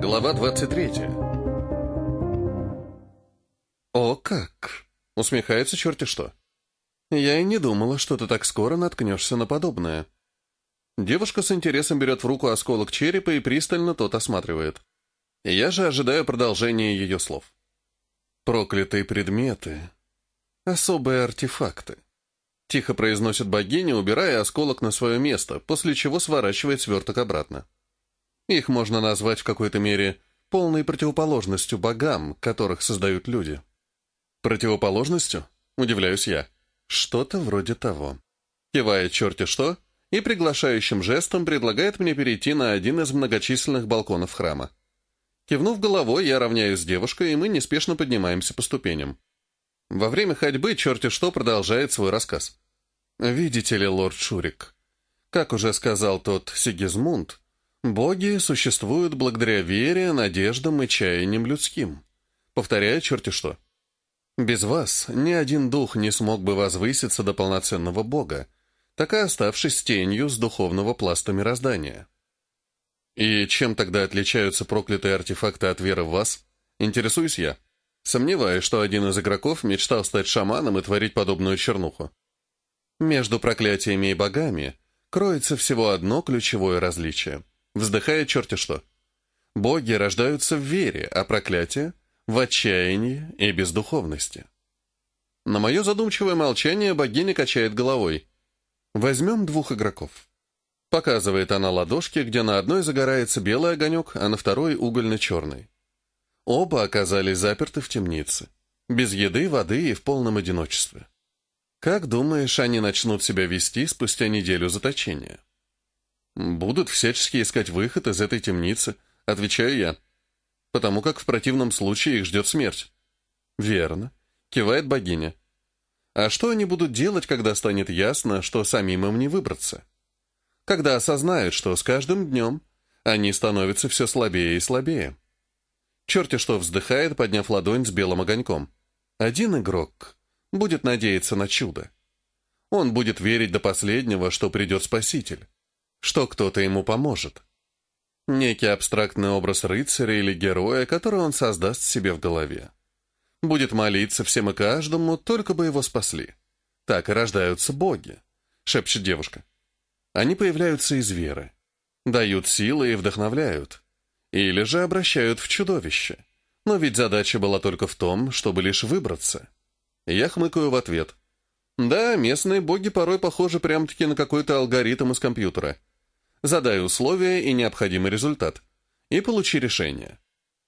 Глава 23. «О, как!» — усмехается черти что. «Я и не думала, что ты так скоро наткнешься на подобное». Девушка с интересом берет в руку осколок черепа и пристально тот осматривает. Я же ожидаю продолжения ее слов. «Проклятые предметы. Особые артефакты». Тихо произносит богиня, убирая осколок на свое место, после чего сворачивает сверток обратно. Их можно назвать в какой-то мере полной противоположностью богам, которых создают люди. Противоположностью? Удивляюсь я. Что-то вроде того. Кивает черти что и приглашающим жестом предлагает мне перейти на один из многочисленных балконов храма. Кивнув головой, я равняюсь с девушкой, и мы неспешно поднимаемся по ступеням. Во время ходьбы черти что продолжает свой рассказ. «Видите ли, лорд Шурик, как уже сказал тот Сигизмунд, Боги существуют благодаря вере, надеждам и чаяниям людским. Повторяю, черти что. Без вас ни один дух не смог бы возвыситься до полноценного бога, так и оставшись тенью с духовного пласта мироздания. И чем тогда отличаются проклятые артефакты от веры в вас? Интересуюсь я. Сомневаюсь, что один из игроков мечтал стать шаманом и творить подобную чернуху. Между проклятиями и богами кроется всего одно ключевое различие — Вздыхая черти что. Боги рождаются в вере, а проклятие — в отчаянии и бездуховности. На мое задумчивое молчание богиня качает головой. Возьмем двух игроков. Показывает она ладошки, где на одной загорается белый огонек, а на второй — угольно-черный. Оба оказались заперты в темнице. Без еды, воды и в полном одиночестве. Как думаешь, они начнут себя вести спустя неделю заточения? Будут всячески искать выход из этой темницы, отвечаю я. Потому как в противном случае их ждет смерть. Верно, кивает богиня. А что они будут делать, когда станет ясно, что самим им не выбраться? Когда осознают, что с каждым днем они становятся все слабее и слабее. Черти что вздыхает, подняв ладонь с белым огоньком. Один игрок будет надеяться на чудо. Он будет верить до последнего, что придет Спаситель что кто-то ему поможет. Некий абстрактный образ рыцаря или героя, который он создаст себе в голове. Будет молиться всем и каждому, только бы его спасли. Так и рождаются боги, шепчет девушка. Они появляются из веры, дают силы и вдохновляют. Или же обращают в чудовище. Но ведь задача была только в том, чтобы лишь выбраться. Я хмыкаю в ответ. Да, местные боги порой похожи прям-таки на какой-то алгоритм из компьютера — задай условия и необходимый результат, и получи решение.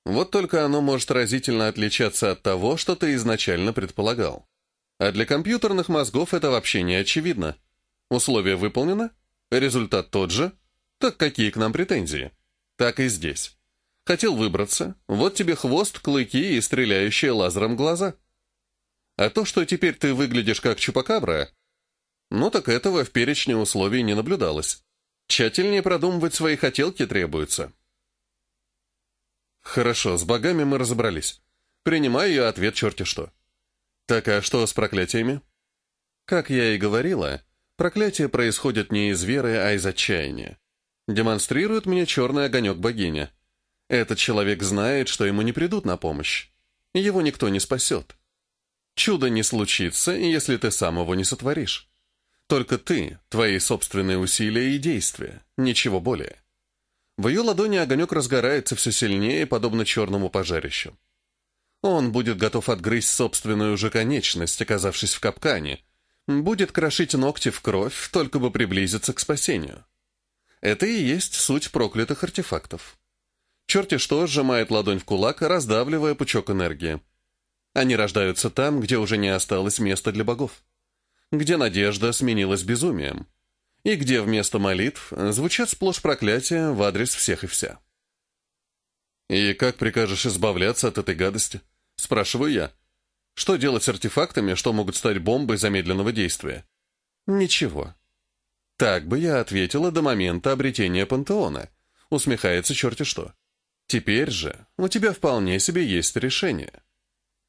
Вот только оно может разительно отличаться от того, что ты изначально предполагал. А для компьютерных мозгов это вообще не очевидно. Условие выполнено, результат тот же, так какие к нам претензии? Так и здесь. Хотел выбраться, вот тебе хвост, клыки и стреляющие лазером глаза. А то, что теперь ты выглядишь как чупакабра, ну так этого в перечне условий не наблюдалось. Тщательнее продумывать свои хотелки требуется. Хорошо, с богами мы разобрались. Принимаю ее ответ черти что. Так а что с проклятиями? Как я и говорила, проклятия происходят не из веры, а из отчаяния. Демонстрирует мне черный огонек богиня. Этот человек знает, что ему не придут на помощь. Его никто не спасет. Чудо не случится, если ты сам его не сотворишь. Только ты, твои собственные усилия и действия, ничего более. В ее ладони огонек разгорается все сильнее, подобно черному пожарищу. Он будет готов отгрызть собственную же конечность, оказавшись в капкане, будет крошить ногти в кровь, только бы приблизиться к спасению. Это и есть суть проклятых артефактов. Черти что сжимает ладонь в кулак, раздавливая пучок энергии. Они рождаются там, где уже не осталось места для богов где надежда сменилась безумием, и где вместо молитв звучат сплошь проклятия в адрес всех и вся. «И как прикажешь избавляться от этой гадости?» — спрашиваю я. «Что делать с артефактами, что могут стать бомбой замедленного действия?» «Ничего». Так бы я ответила до момента обретения пантеона. Усмехается черти что. Теперь же у тебя вполне себе есть решение.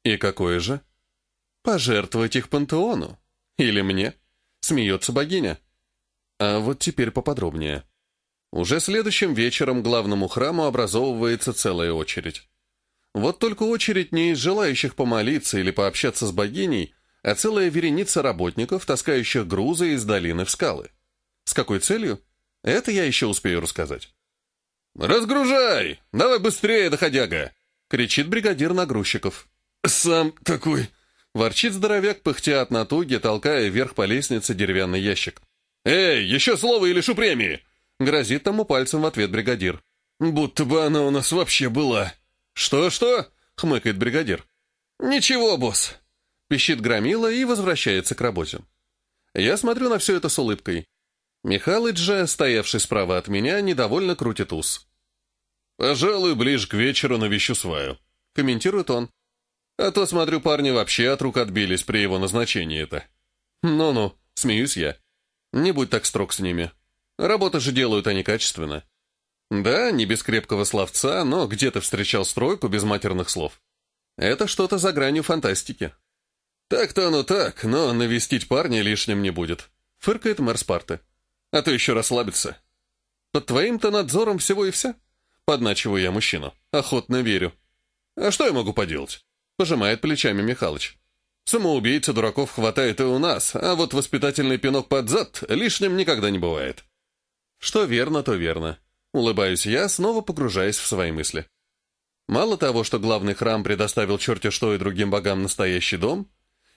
И какое же? Пожертвовать их пантеону. Или мне? Смеется богиня. А вот теперь поподробнее. Уже следующим вечером главному храму образовывается целая очередь. Вот только очередь не из желающих помолиться или пообщаться с богиней, а целая вереница работников, таскающих грузы из долины в скалы. С какой целью? Это я еще успею рассказать. «Разгружай! Давай быстрее, доходяга!» — кричит бригадир нагрузчиков. «Сам такой!» — ворчит здоровяк, пыхтя от натуги, толкая вверх по лестнице деревянный ящик. «Эй, еще слово и лишу премии!» — грозит тому пальцем в ответ бригадир. «Будто бы она у нас вообще была». «Что-что?» — хмыкает бригадир. «Ничего, босс!» — пищит громила и возвращается к работе. Я смотрю на все это с улыбкой. Михалыч же, стоявший справа от меня, недовольно крутит ус. «Пожалуй, ближе к вечеру навещу сваю», — комментирует он. «А то, смотрю, парни вообще от рук отбились при его назначении-то». «Ну-ну», — смеюсь я. «Не будь так строг с ними. Работы же делают они качественно». «Да, не без крепкого словца, но где ты встречал стройку без матерных слов?» «Это что-то за гранью фантастики». «Так-то оно так, но навестить парня лишним не будет», — фыркает мэр Спарты а то еще расслабиться. Под твоим-то надзором всего и вся. Подначиваю я мужчину. Охотно верю. А что я могу поделать? Пожимает плечами Михалыч. Самоубийца дураков хватает и у нас, а вот воспитательный пинок под зад лишним никогда не бывает. Что верно, то верно. Улыбаюсь я, снова погружаясь в свои мысли. Мало того, что главный храм предоставил черти что и другим богам настоящий дом,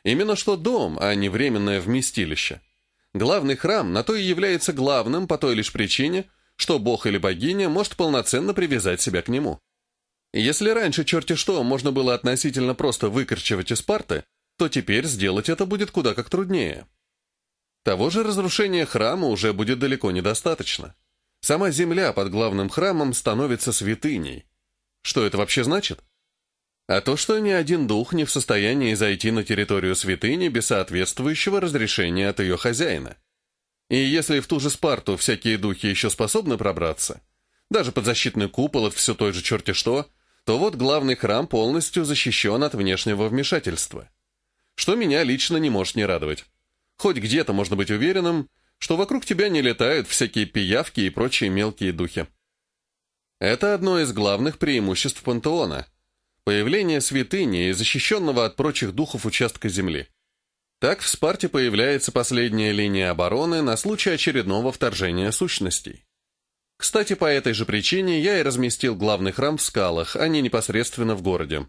именно что дом, а не временное вместилище. Главный храм на то и является главным по той лишь причине, что бог или богиня может полноценно привязать себя к нему. Если раньше черти что можно было относительно просто выкорчевать из парты, то теперь сделать это будет куда как труднее. Того же разрушения храма уже будет далеко недостаточно. Сама земля под главным храмом становится святыней. Что это вообще значит? А то, что ни один дух не в состоянии зайти на территорию святыни без соответствующего разрешения от ее хозяина. И если в ту же Спарту всякие духи еще способны пробраться, даже под защитный купол от все той же черти что, то вот главный храм полностью защищен от внешнего вмешательства. Что меня лично не может не радовать. Хоть где-то можно быть уверенным, что вокруг тебя не летают всякие пиявки и прочие мелкие духи. Это одно из главных преимуществ пантеона – Появление святыни и защищенного от прочих духов участка земли. Так в Спарте появляется последняя линия обороны на случай очередного вторжения сущностей. Кстати, по этой же причине я и разместил главный храм в скалах, а не непосредственно в городе.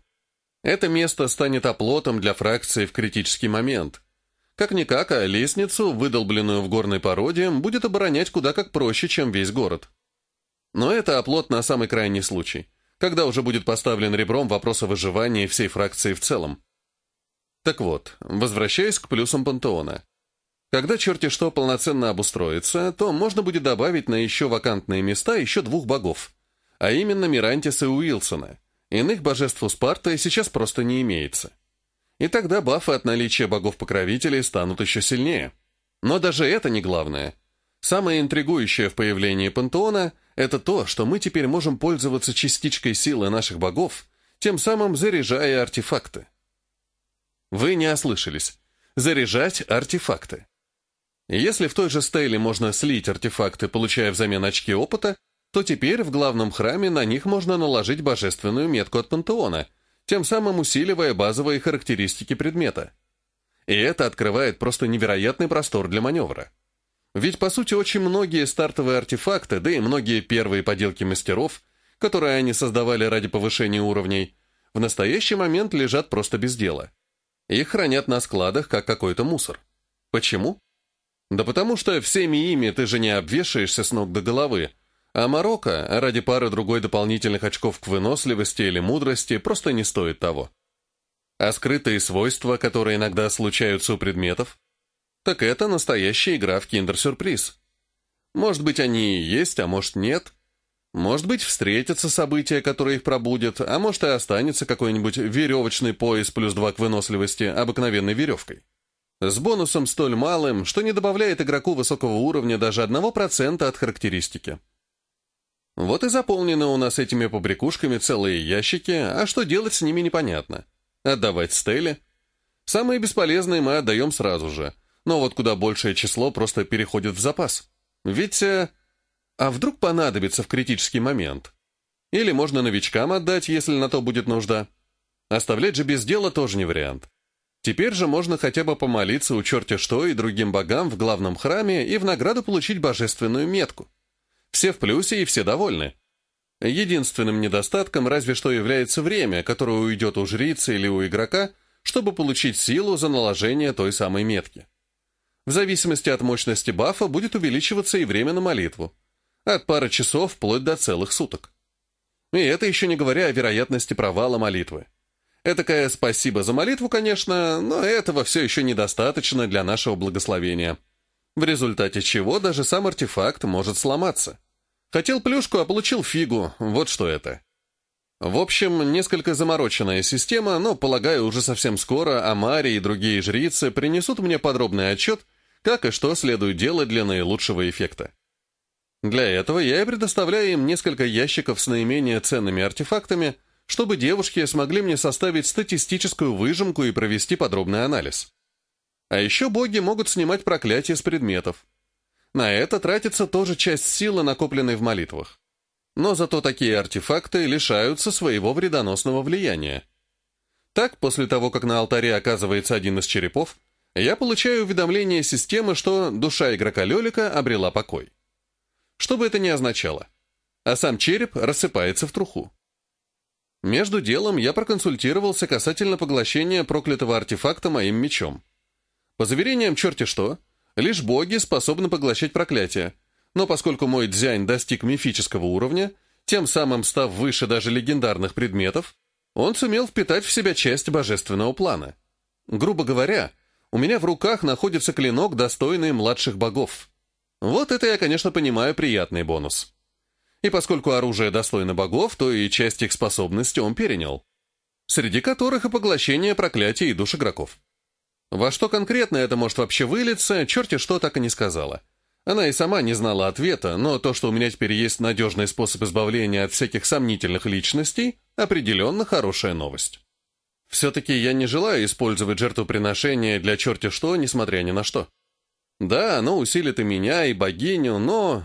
Это место станет оплотом для фракции в критический момент. Как-никак, а лестницу, выдолбленную в горной породе, будет оборонять куда как проще, чем весь город. Но это оплот на самый крайний случай – когда уже будет поставлен ребром вопрос о выживании всей фракции в целом. Так вот, возвращаясь к плюсам пантеона. Когда черти что полноценно обустроится, то можно будет добавить на еще вакантные места еще двух богов, а именно Мирантиса и Уилсона. Иных божеств у Спарты сейчас просто не имеется. И тогда бафы от наличия богов-покровителей станут еще сильнее. Но даже это не главное. Самое интригующее в появлении пантеона — это то, что мы теперь можем пользоваться частичкой силы наших богов, тем самым заряжая артефакты. Вы не ослышались. Заряжать артефакты. Если в той же стейле можно слить артефакты, получая взамен очки опыта, то теперь в главном храме на них можно наложить божественную метку от пантеона, тем самым усиливая базовые характеристики предмета. И это открывает просто невероятный простор для маневра. Ведь, по сути, очень многие стартовые артефакты, да и многие первые поделки мастеров, которые они создавали ради повышения уровней, в настоящий момент лежат просто без дела. Их хранят на складах, как какой-то мусор. Почему? Да потому что всеми ими ты же не обвешаешься с ног до головы, а Марокко ради пары другой дополнительных очков к выносливости или мудрости просто не стоит того. А скрытые свойства, которые иногда случаются у предметов, так это настоящая игра в киндер-сюрприз. Может быть, они и есть, а может, нет. Может быть, встретятся события, которые их пробудят, а может, и останется какой-нибудь веревочный пояс плюс два к выносливости обыкновенной веревкой. С бонусом столь малым, что не добавляет игроку высокого уровня даже 1% от характеристики. Вот и заполнены у нас этими побрякушками целые ящики, а что делать с ними непонятно. Отдавать стели. Самые бесполезные мы отдаем сразу же — но вот куда большее число просто переходит в запас. Ведь... Э, А вдруг понадобится в критический момент? Или можно новичкам отдать, если на то будет нужда. Оставлять же без дела тоже не вариант. Теперь же можно хотя бы помолиться у черти что и другим богам в главном храме и в награду получить божественную метку. Все в плюсе и все довольны. Единственным недостатком разве что является время, которое уйдет у жрицы или у игрока, чтобы получить силу за наложение той самой метки. В зависимости от мощности бафа будет увеличиваться и время на молитву. От пары часов вплоть до целых суток. И это еще не говоря о вероятности провала молитвы. Этакое спасибо за молитву, конечно, но этого все еще недостаточно для нашего благословения. В результате чего даже сам артефакт может сломаться. Хотел плюшку, а получил фигу, вот что это. В общем, несколько замороченная система, но, полагаю, уже совсем скоро Амари и другие жрицы принесут мне подробный отчет, как и что следует делать для наилучшего эффекта. Для этого я и предоставляю им несколько ящиков с наименее ценными артефактами, чтобы девушки смогли мне составить статистическую выжимку и провести подробный анализ. А еще боги могут снимать проклятия с предметов. На это тратится тоже часть силы, накопленной в молитвах. Но зато такие артефакты лишаются своего вредоносного влияния. Так, после того, как на алтаре оказывается один из черепов, я получаю уведомление системы, что душа игрока Лелика обрела покой. Что бы это ни означало. А сам череп рассыпается в труху. Между делом я проконсультировался касательно поглощения проклятого артефакта моим мечом. По заверениям черти что, лишь боги способны поглощать проклятие, но поскольку мой дзянь достиг мифического уровня, тем самым став выше даже легендарных предметов, он сумел впитать в себя часть божественного плана. Грубо говоря, у меня в руках находится клинок, достойный младших богов. Вот это я, конечно, понимаю приятный бонус. И поскольку оружие достойно богов, то и часть их способностей он перенял. Среди которых и поглощение проклятий и душ игроков. Во что конкретно это может вообще вылиться, черти что так и не сказала. Она и сама не знала ответа, но то, что у меня теперь есть надежный способ избавления от всяких сомнительных личностей, определенно хорошая новость. Все-таки я не желаю использовать жертвоприношение для черти что, несмотря ни на что. Да, оно усилит и меня, и богиню, но...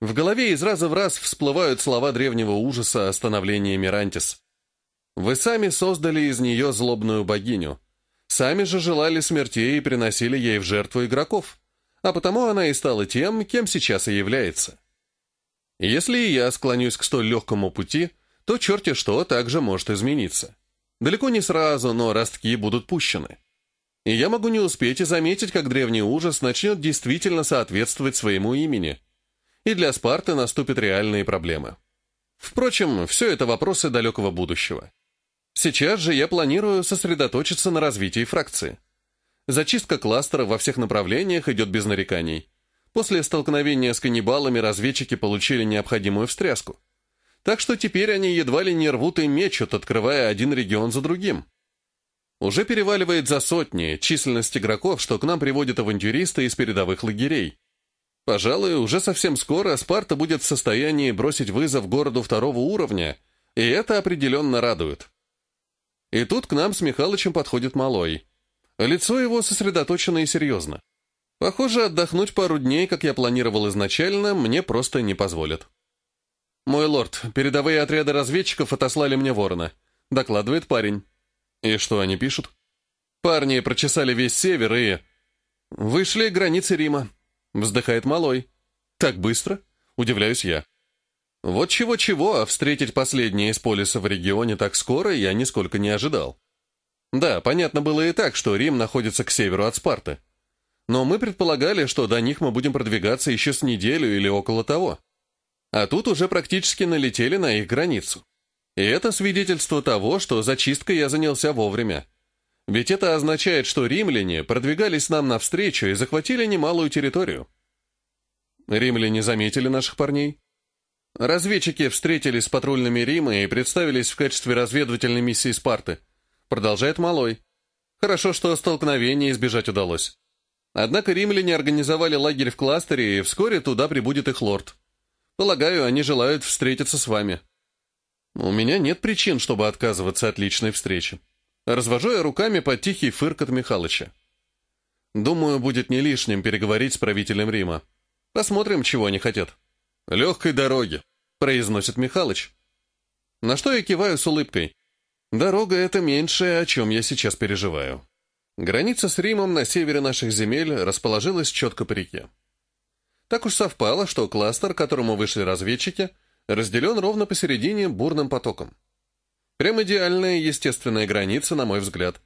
В голове из раза в раз всплывают слова древнего ужаса о становлении Мирантис. Вы сами создали из нее злобную богиню. Сами же желали смертей и приносили ей в жертву игроков. А потому она и стала тем, кем сейчас и является. Если и я склонюсь к столь легкому пути, то черти что также может измениться. Далеко не сразу, но ростки будут пущены. И я могу не успеть и заметить, как древний ужас начнет действительно соответствовать своему имени. И для Спарты наступят реальные проблемы. Впрочем, все это вопросы далекого будущего. Сейчас же я планирую сосредоточиться на развитии фракции. Зачистка кластера во всех направлениях идет без нареканий. После столкновения с каннибалами разведчики получили необходимую встряску. Так что теперь они едва ли не рвут и мечут, открывая один регион за другим. Уже переваливает за сотни численность игроков, что к нам приводят авантюристы из передовых лагерей. Пожалуй, уже совсем скоро Спарта будет в состоянии бросить вызов городу второго уровня, и это определенно радует. И тут к нам с Михалычем подходит Малой. Лицо его сосредоточено и серьезно. Похоже, отдохнуть пару дней, как я планировал изначально, мне просто не позволят. «Мой лорд, передовые отряды разведчиков отослали мне ворона», — докладывает парень. «И что они пишут?» «Парни прочесали весь север и...» «Вышли границы Рима», — вздыхает малой. «Так быстро?» — удивляюсь я. Вот чего-чего, а встретить последние из полиса в регионе так скоро я нисколько не ожидал. Да, понятно было и так, что Рим находится к северу от Спарты. Но мы предполагали, что до них мы будем продвигаться еще с неделю или около того. А тут уже практически налетели на их границу. И это свидетельство того, что зачисткой я занялся вовремя. Ведь это означает, что римляне продвигались нам навстречу и захватили немалую территорию. Римляне заметили наших парней. Разведчики встретились с патрульными Рима и представились в качестве разведывательной миссии Спарты. Продолжает Малой. Хорошо, что столкновения избежать удалось. Однако римляне организовали лагерь в кластере, и вскоре туда прибудет их лорд. Полагаю, они желают встретиться с вами. У меня нет причин, чтобы отказываться от личной встречи. Развожу я руками под тихий фырк от Михалыча. Думаю, будет не лишним переговорить с правителем Рима. Посмотрим, чего они хотят. «Легкой дороги», — произносит Михалыч. На что я киваю с улыбкой. Дорога — это меньшее, о чем я сейчас переживаю. Граница с Римом на севере наших земель расположилась четко по реке. Так уж совпало, что кластер, к которому вышли разведчики, разделен ровно посередине бурным потоком. Прям идеальная естественная граница, на мой взгляд.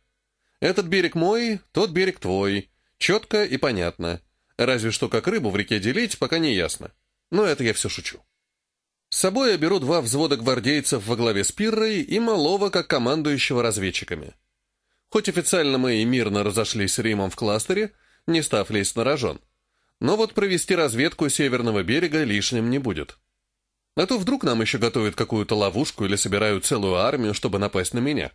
Этот берег мой, тот берег твой. Четко и понятно. Разве что как рыбу в реке делить, пока не ясно. Но это я все шучу. С собой я беру два взвода гвардейцев во главе с Пиррой и малого как командующего разведчиками. Хоть официально мы и мирно разошлись с Римом в кластере, не став лезть на рожон. Но вот провести разведку северного берега лишним не будет. А то вдруг нам еще готовят какую-то ловушку или собирают целую армию, чтобы напасть на меня.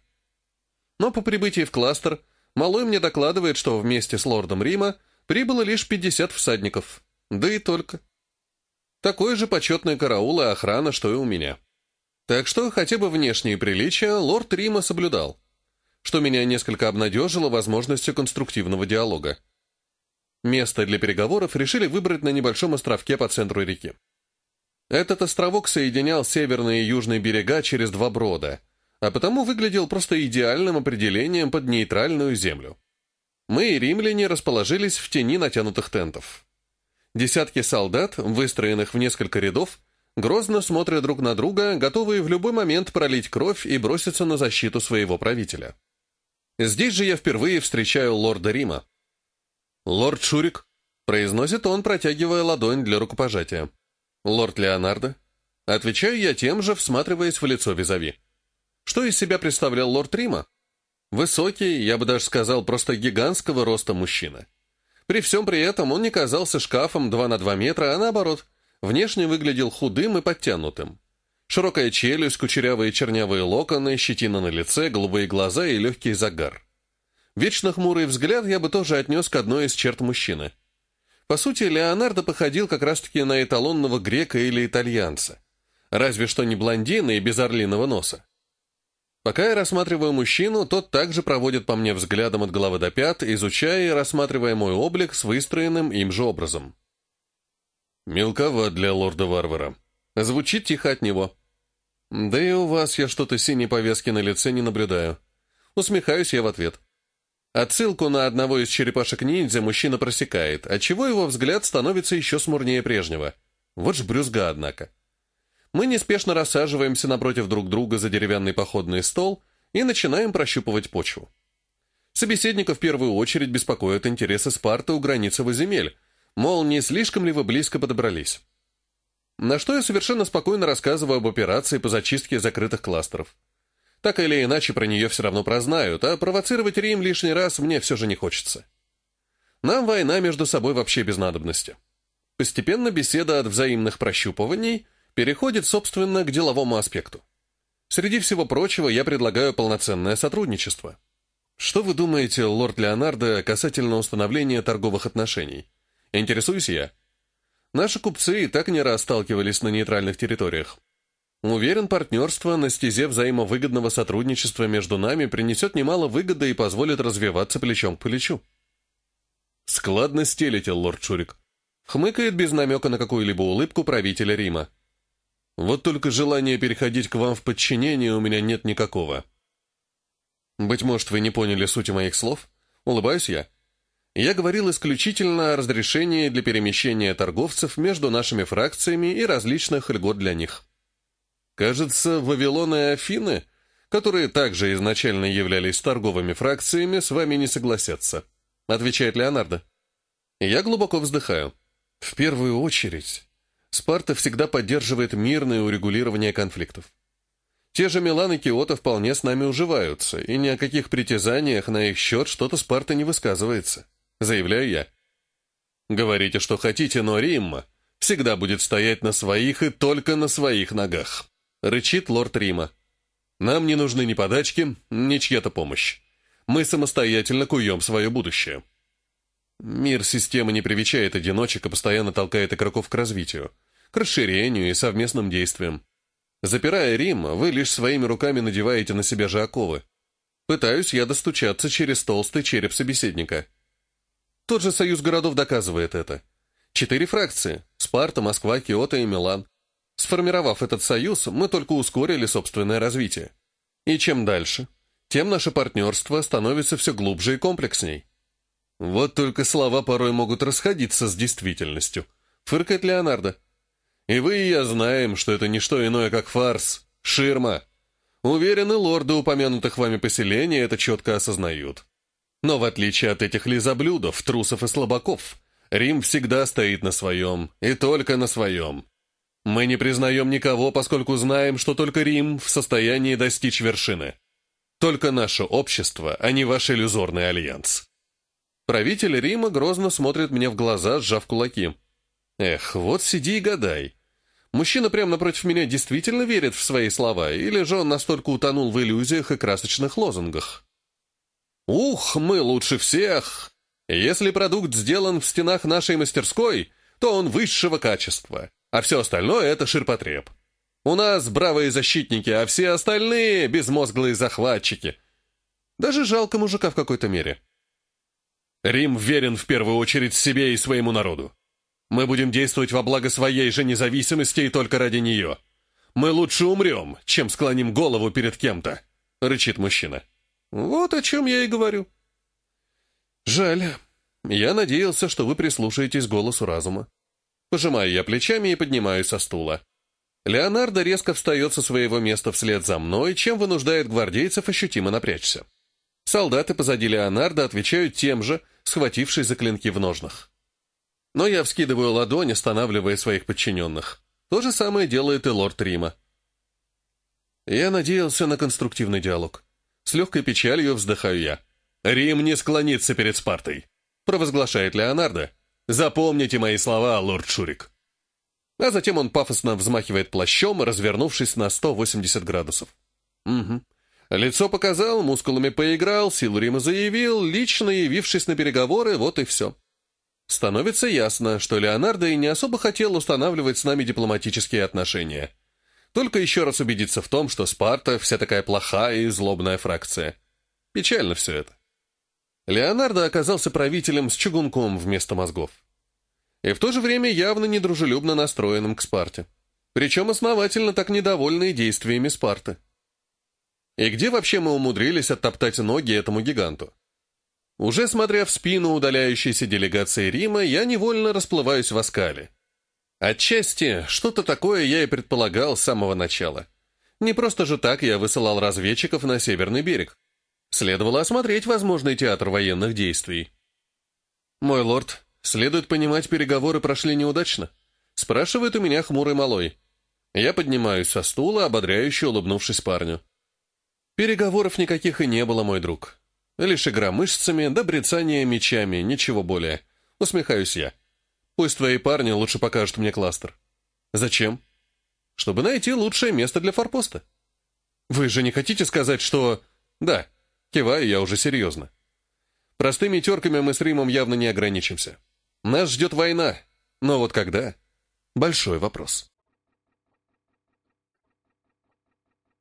Но по прибытии в кластер Малой мне докладывает, что вместе с лордом Рима прибыло лишь 50 всадников. Да и только. Такой же почетный караул и охрана, что и у меня. Так что хотя бы внешние приличия лорд Рима соблюдал, что меня несколько обнадежило возможностью конструктивного диалога. Место для переговоров решили выбрать на небольшом островке по центру реки. Этот островок соединял северные и южные берега через два брода, а потому выглядел просто идеальным определением под нейтральную землю. Мы и римляне расположились в тени натянутых тентов. Десятки солдат, выстроенных в несколько рядов, грозно смотрят друг на друга, готовые в любой момент пролить кровь и броситься на защиту своего правителя. Здесь же я впервые встречаю лорда Рима. «Лорд Шурик», — произносит он, протягивая ладонь для рукопожатия. «Лорд Леонардо». Отвечаю я тем же, всматриваясь в лицо визави. Что из себя представлял лорд Рима? Высокий, я бы даже сказал, просто гигантского роста мужчина. При всем при этом он не казался шкафом 2 на 2 метра, а наоборот, внешне выглядел худым и подтянутым. Широкая челюсть, кучерявые чернявые локоны, щетина на лице, голубые глаза и легкий загар. Вечно хмурый взгляд я бы тоже отнес к одной из черт мужчины. По сути, Леонардо походил как раз-таки на эталонного грека или итальянца. Разве что не блондина и без орлиного носа. Пока я рассматриваю мужчину, тот также проводит по мне взглядом от головы до пят, изучая и рассматривая мой облик с выстроенным им же образом. «Мелковат для лорда-варвара». Звучит тихо от него. «Да и у вас я что-то синей повязки на лице не наблюдаю». Усмехаюсь я в ответ. Отсылку на одного из черепашек-ниндзя мужчина просекает, отчего его взгляд становится еще смурнее прежнего. Вот ж брюзга, однако. Мы неспешно рассаживаемся напротив друг друга за деревянный походный стол и начинаем прощупывать почву. Собеседника в первую очередь беспокоят интересы Спарты у границы земель, мол, не слишком ли вы близко подобрались. На что я совершенно спокойно рассказываю об операции по зачистке закрытых кластеров. Так или иначе про нее все равно прознают, а провоцировать Рим лишний раз мне все же не хочется. Нам война между собой вообще без надобности. Постепенно беседа от взаимных прощупываний – переходит, собственно, к деловому аспекту. Среди всего прочего, я предлагаю полноценное сотрудничество. Что вы думаете, лорд Леонардо, касательно установления торговых отношений? Интересуюсь я. Наши купцы и так не раз сталкивались на нейтральных территориях. Уверен, партнерство на стезе взаимовыгодного сотрудничества между нами принесет немало выгоды и позволит развиваться плечом к плечу. Складно стелите, лорд Шурик. Хмыкает без намека на какую-либо улыбку правителя Рима. Вот только желания переходить к вам в подчинение у меня нет никакого. Быть может, вы не поняли сути моих слов? Улыбаюсь я. Я говорил исключительно о разрешении для перемещения торговцев между нашими фракциями и различных льгот для них. Кажется, Вавилон и Афины, которые также изначально являлись торговыми фракциями, с вами не согласятся, отвечает Леонардо. Я глубоко вздыхаю. В первую очередь, Спарта всегда поддерживает мирное урегулирование конфликтов. Те же Милан и Киото вполне с нами уживаются, и ни о каких притязаниях на их счет что-то Спарта не высказывается. Заявляю я. Говорите, что хотите, но Римма всегда будет стоять на своих и только на своих ногах. Рычит лорд Рима. Нам не нужны ни подачки, ни чья-то помощь. Мы самостоятельно куем свое будущее. Мир системы не привечает одиночек и постоянно толкает игроков к развитию к расширению и совместным действиям. Запирая Рим, вы лишь своими руками надеваете на себя же оковы. Пытаюсь я достучаться через толстый череп собеседника. Тот же союз городов доказывает это. Четыре фракции – Спарта, Москва, Киото и Милан. Сформировав этот союз, мы только ускорили собственное развитие. И чем дальше, тем наше партнерство становится все глубже и комплексней. Вот только слова порой могут расходиться с действительностью, фыркает Леонардо. И вы и я знаем, что это не что иное, как фарс, ширма. Уверены, лорды упомянутых вами поселений это четко осознают. Но в отличие от этих лизоблюдов, трусов и слабаков, Рим всегда стоит на своем, и только на своем. Мы не признаем никого, поскольку знаем, что только Рим в состоянии достичь вершины. Только наше общество, а не ваш иллюзорный альянс. Правитель Рима грозно смотрит мне в глаза, сжав кулаки. Эх, вот сиди и гадай. Мужчина прямо напротив меня действительно верит в свои слова, или же он настолько утонул в иллюзиях и красочных лозунгах? «Ух, мы лучше всех! Если продукт сделан в стенах нашей мастерской, то он высшего качества, а все остальное — это ширпотреб. У нас бравые защитники, а все остальные — безмозглые захватчики. Даже жалко мужика в какой-то мере. Рим верен в первую очередь себе и своему народу. Мы будем действовать во благо своей же независимости и только ради нее. Мы лучше умрем, чем склоним голову перед кем-то», — рычит мужчина. «Вот о чем я и говорю». «Жаль. Я надеялся, что вы прислушаетесь голосу разума». Пожимаю я плечами и поднимаюсь со стула. Леонардо резко встает со своего места вслед за мной, чем вынуждает гвардейцев ощутимо напрячься. Солдаты позади Леонардо отвечают тем же, схватившись за клинки в ножнах. Но я вскидываю ладонь, останавливая своих подчиненных. То же самое делает и лорд Рима. Я надеялся на конструктивный диалог. С легкой печалью вздыхаю я. «Рим не склонится перед Спартой», — провозглашает Леонардо. «Запомните мои слова, лорд Шурик». А затем он пафосно взмахивает плащом, развернувшись на 180 градусов. Угу. Лицо показал, мускулами поиграл, силу Рима заявил, лично явившись на переговоры, вот и все. Становится ясно, что Леонардо и не особо хотел устанавливать с нами дипломатические отношения. Только еще раз убедиться в том, что Спарта вся такая плохая и злобная фракция. Печально все это. Леонардо оказался правителем с чугунком вместо мозгов. И в то же время явно недружелюбно настроенным к Спарте. Причем основательно так недовольные действиями Спарты. И где вообще мы умудрились оттоптать ноги этому гиганту? Уже смотря в спину удаляющейся делегации Рима, я невольно расплываюсь в оскале. Отчасти, что-то такое я и предполагал с самого начала. Не просто же так я высылал разведчиков на Северный берег. Следовало осмотреть возможный театр военных действий. «Мой лорд, следует понимать, переговоры прошли неудачно?» Спрашивает у меня хмурый малой. Я поднимаюсь со стула, ободряюще улыбнувшись парню. Переговоров никаких и не было, мой друг. Лишь игра мышцами, да брецание мечами, ничего более. Усмехаюсь я. Пусть твои парни лучше покажут мне кластер. Зачем? Чтобы найти лучшее место для форпоста. Вы же не хотите сказать, что... Да, киваю я уже серьезно. Простыми терками мы с Римом явно не ограничимся. Нас ждет война. Но вот когда? Большой вопрос.